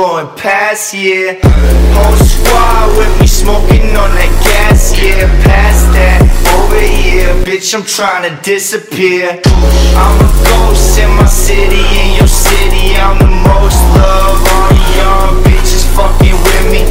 blowing past year. Whole squad with me smoking on that gas, yeah. Past that, over here. Bitch, I'm trying to disappear. I'm a ghost in my city, in your city. I'm the most loved. All young bitches fucking with me.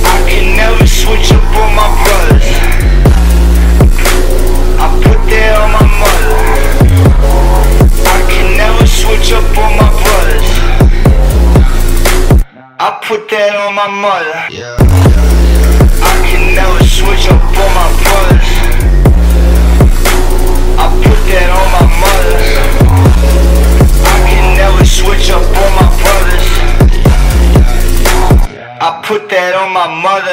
I can never switch up on my my mother. I can never switch up on my brothers. I put that on my mother. I can never switch up on my brothers. I put that on my mother.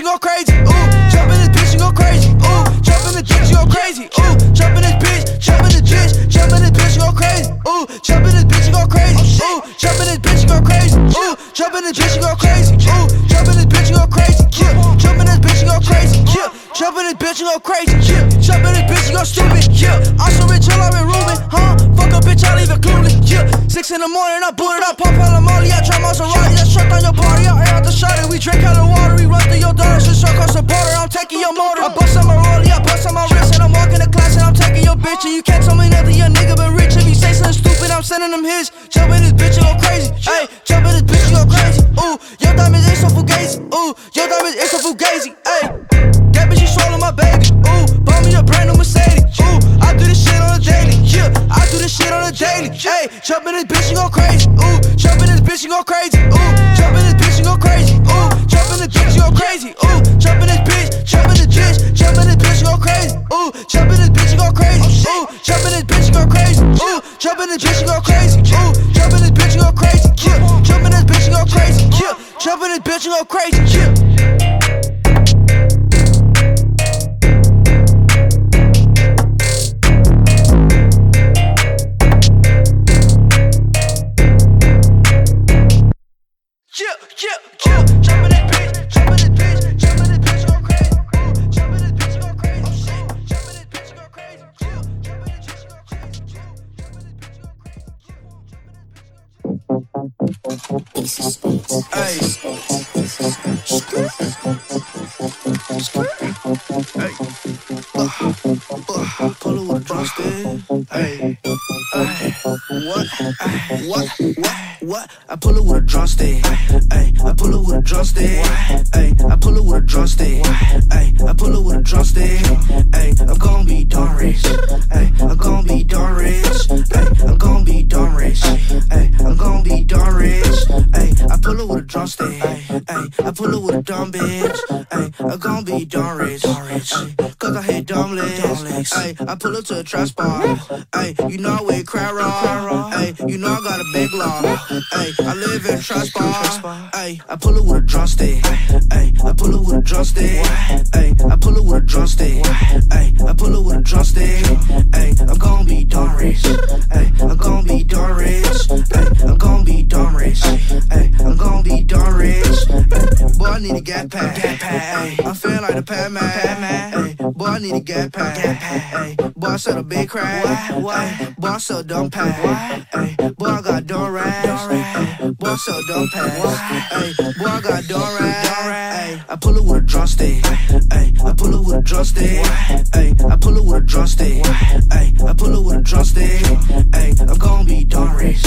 Bitch, she go crazy. Ooh, jump in this bitch, she go crazy. Ooh, jump in this bitch, she go crazy. Ooh, jump in this bitch, jump in this bitch, jump in this bitch, she go crazy. Ooh, jump in this bitch, she go crazy. Ooh, jump in this bitch, she go crazy. Ooh, jump in this bitch, she go crazy. Ooh, jump in this bitch, she go crazy. Yeah, jump in this bitch, she go crazy. Yeah, jump in this bitch, she go crazy. Yeah, jump in this bitch, she go stupid. Yeah, I'm so rich, been rooming. Huh? Fuck a bitch, I leave it clueless. In the morning, I boot it up, pop out Molly. I try Maserati, I shut down your party. I air out the shot, we drink out the water. We run through your daughters, just across the border. I'm taking your motor. I bust on my rollie, I bust on my wrist, and I'm walking the class, and I'm taking your bitch. And you can't tell me nothing, your nigga been rich. If you say something stupid, I'm sending them his. Jump in this bitch, you go crazy. Hey, jump in this bitch, you go crazy. Ooh, your diamonds ain't so fugazi. Ooh, your diamonds ain't so fugazi. Hey, that bitch, she Hey, jump in this bitch, you go crazy. Ooh, jump in this bitch, you go crazy. Ooh, jump in this bitch, you go crazy. Ooh, jump in this bitch, you go crazy. Ooh, jump in this bitch, jump in this bitch, jump in this bitch, you go crazy. Ooh, jump in this bitch, you go crazy. Ooh, jump in this bitch, you go crazy. Ooh, jump in this bitch, you go crazy. Ooh, jump in this bitch, you go crazy. Yeah, jump in this bitch, you go crazy. Yeah, jump in this bitch, you go crazy. Pull with. Hey, hey, what? What? What? What? I pull it with a drumstick. Hey, I pull it with a drumstick. Hey, I pull it with a drumstick. Hey, I pull it with a drumstick. Hey, I'm gonna be darn rich. Hey, I'm gonna be darn rich. Hey, I'm gonna be darn rich. Hey, pull it with a drumstick. I pull it with a dumb bitch. Hey, I'm gonna be darn rich. Ay, Cause I hate dumb legs. Ay, I pull up to a trap spot. Ay, you know I wear crowd raw. Ay, you know I got a big law. Ay, I live in a trap spot. Ay, I pull it with a drumstick. Ay, I pull it with a drumstick. Ay, I pull it with a drumstick. Ay, I pull it with a drumstick. Ay, I'm gonna be darn rich. Ay, I'm gonna be darn rich. Ay, I'm gonna be darn rich. Ay, I'm gonna be darn rich. Boy, I need gat pad. Ay, I'm feeling like the pad man. Boy, I need gap pack. Hey, boy, I sell a big crack. Boy, I sell dumb. Hey, boy, I got door rash. Boy, I sell dumb. Hey, boy, I got door rash. I pull it with a drumstick. I pull it with a drumstick. I pull it with a drumstick. I pull it with a drumstick. I'm gonna be done rich.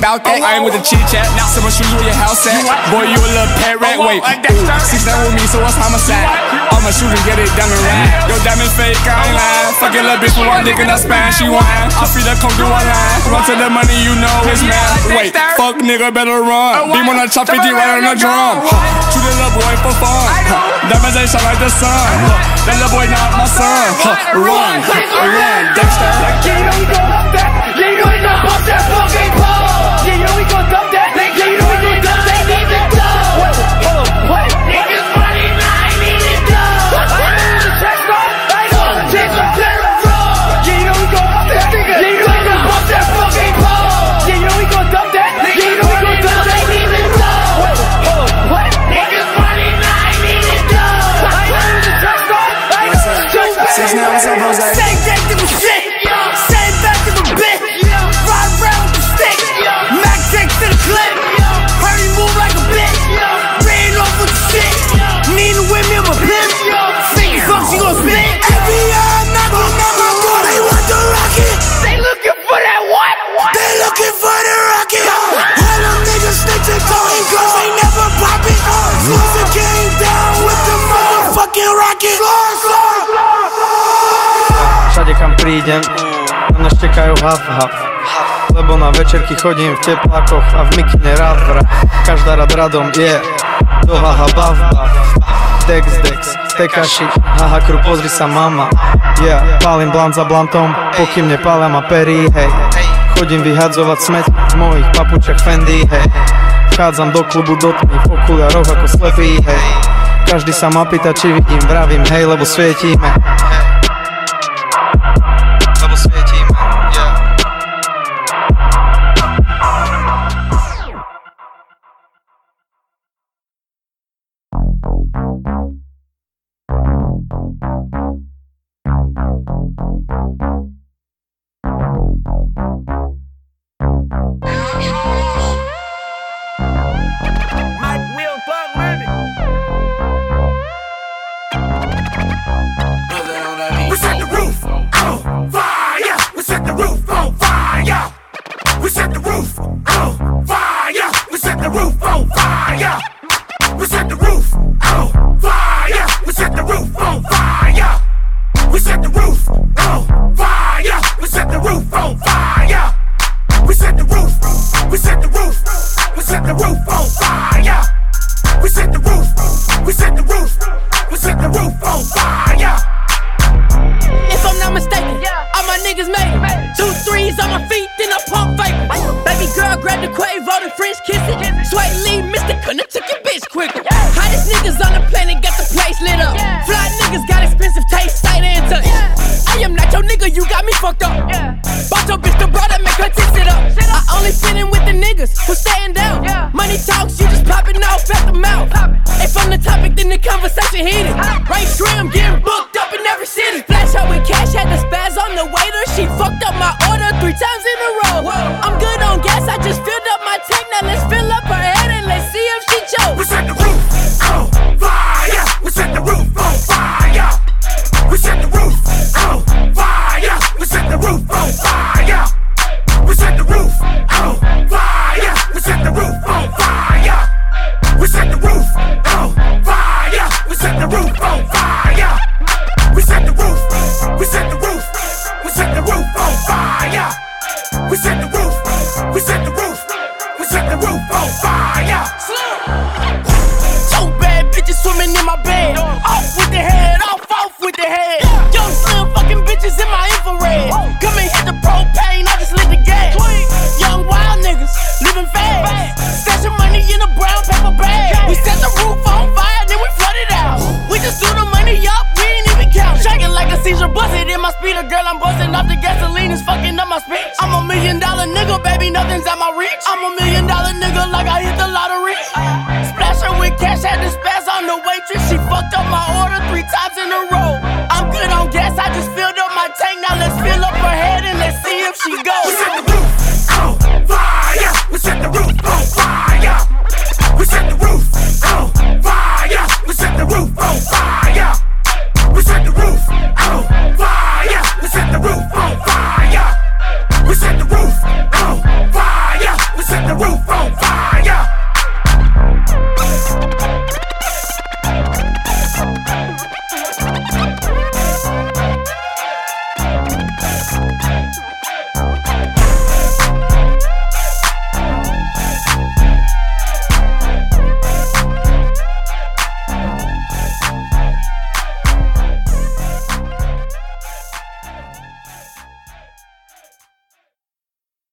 About that. I ain't with the chit chat. Now someone shoot you where your house at. Boy, you a little pet rat. Wait, ooh, six nine with me, so what's homicide? I'ma shoot and get it done and right. Yo, diamond fake, I ain't lying. Fucking little bitch with one dick in her spine, she whine. I feel her come through one line. Run to the money, you know it's mine. Wait, fuck nigga, better run. Beam on the chop 50 right on the drum. Shoot a little boy for fun. Diamonds ain't shine like the sun. That little boy not my son. Run, run, Dexter. Prídem, na mňa štekajú haf haf. Lebo na večerky chodím v teplákoch a v mikine rád vrah Každá rad radom je, do haha bav bav. Dex dex, tekaši, haha kru pozri sa mama. Yeah, pálim blant za blantom, pokým nepália ma perí, hej. Chodím vyhadzovať smeť v mojich papučach Fendi, hej. Vchádzam do klubu do tmy v okuliaroch ako slepý, hej. Každý sa ma pýta, či vidím, vravím, hej, lebo svietime me fucked up. Yeah. Bought your bitch the brother, make her tits it up. Sit up. I only spinning with the niggas who staying down. Yeah. Money talks, you just popping off at the mouth. If I'm the topic, then the conversation heated. Right trim, getting booked up in every city. Flash out with cash, had the spaz on the way.